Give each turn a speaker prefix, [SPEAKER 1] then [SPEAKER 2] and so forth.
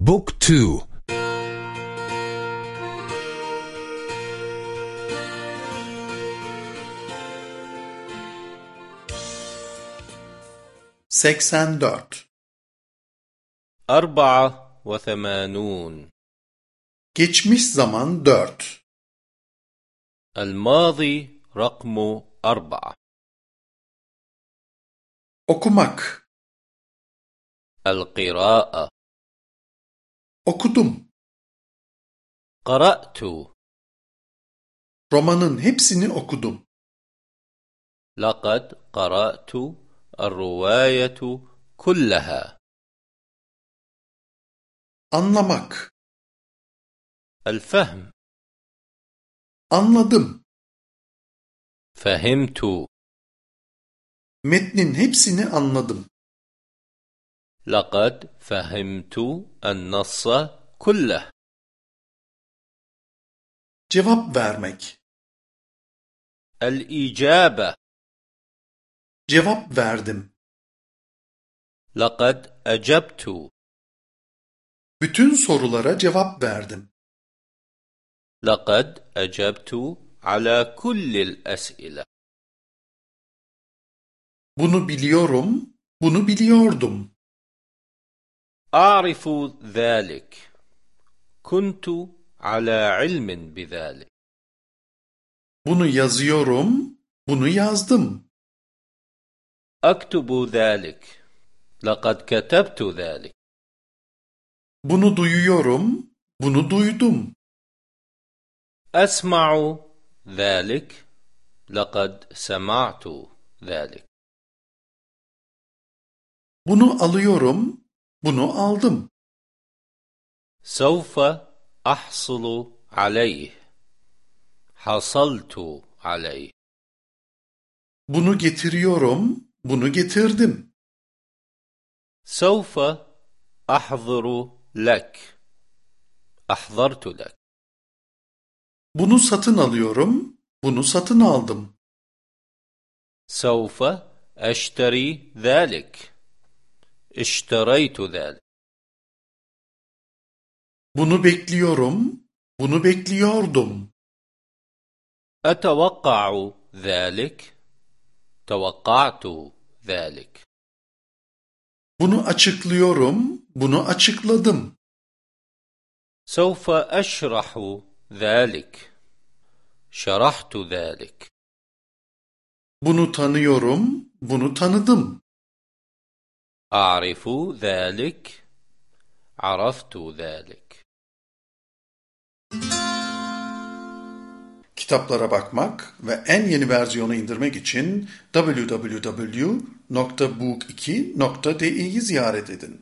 [SPEAKER 1] بوك تو
[SPEAKER 2] seksen dört
[SPEAKER 3] أربعة وثمانون.
[SPEAKER 2] Geçmiş zaman dört.
[SPEAKER 3] الماضي رقم أربعة.
[SPEAKER 2] Okumak.
[SPEAKER 3] القراءة.
[SPEAKER 2] Okudum.
[SPEAKER 3] Qara'tu.
[SPEAKER 2] Romanın hepsini okudum.
[SPEAKER 3] Laqad qara'tu er-rivayetu kullaha.
[SPEAKER 2] Anlamak.
[SPEAKER 3] El-fehm.
[SPEAKER 2] Anladım.
[SPEAKER 3] Fehimtu.
[SPEAKER 2] Metnin hepsini anladım.
[SPEAKER 3] لقد فهمت النص كله
[SPEAKER 2] Cevap vermek
[SPEAKER 3] الإجابة
[SPEAKER 2] Cevap verdim
[SPEAKER 3] لقد أجبت
[SPEAKER 2] Bütün sorulara cevap verdim
[SPEAKER 3] لقد أجبت على كل الأسئلة
[SPEAKER 2] Bunu biliyorum Bunu biliyordum
[SPEAKER 3] أعرف ذلك كنت على علم بذلك
[SPEAKER 2] Bunu yazıyorum Bunu yazdım
[SPEAKER 3] أكتب ذلك لقد كتبت ذلك
[SPEAKER 2] Bunu duyuyorum Bunu duydum
[SPEAKER 3] أسمع ذلك لقد سمعت ذلك
[SPEAKER 2] Bunu alıyorum Bunu aldım
[SPEAKER 3] سوف أحصل عليه حصلت عليه
[SPEAKER 2] Bunu getiriyorum Bunu getirdim
[SPEAKER 3] سوف أحضر لك أحضرت لك
[SPEAKER 2] Bunu satın alıyorum Bunu satın aldım
[SPEAKER 3] سوف أشتري ذلك اشتريت ذلك
[SPEAKER 2] Bunu bekliyorum Bunu bekliyordum
[SPEAKER 3] أتوقع ذلك توقعت ذلك
[SPEAKER 2] Bunu açıklıyorum Bunu açıkladım
[SPEAKER 3] سوف أشرح ذلك شرحت ذلك
[SPEAKER 2] Bunu tanıyorum Bunu tanıdım
[SPEAKER 3] أعرف ذلك عرفت ذلك
[SPEAKER 2] Kitaplara bakmak ve en yeni versiyonu indirmek için www.book2.de'yi ziyaret edin.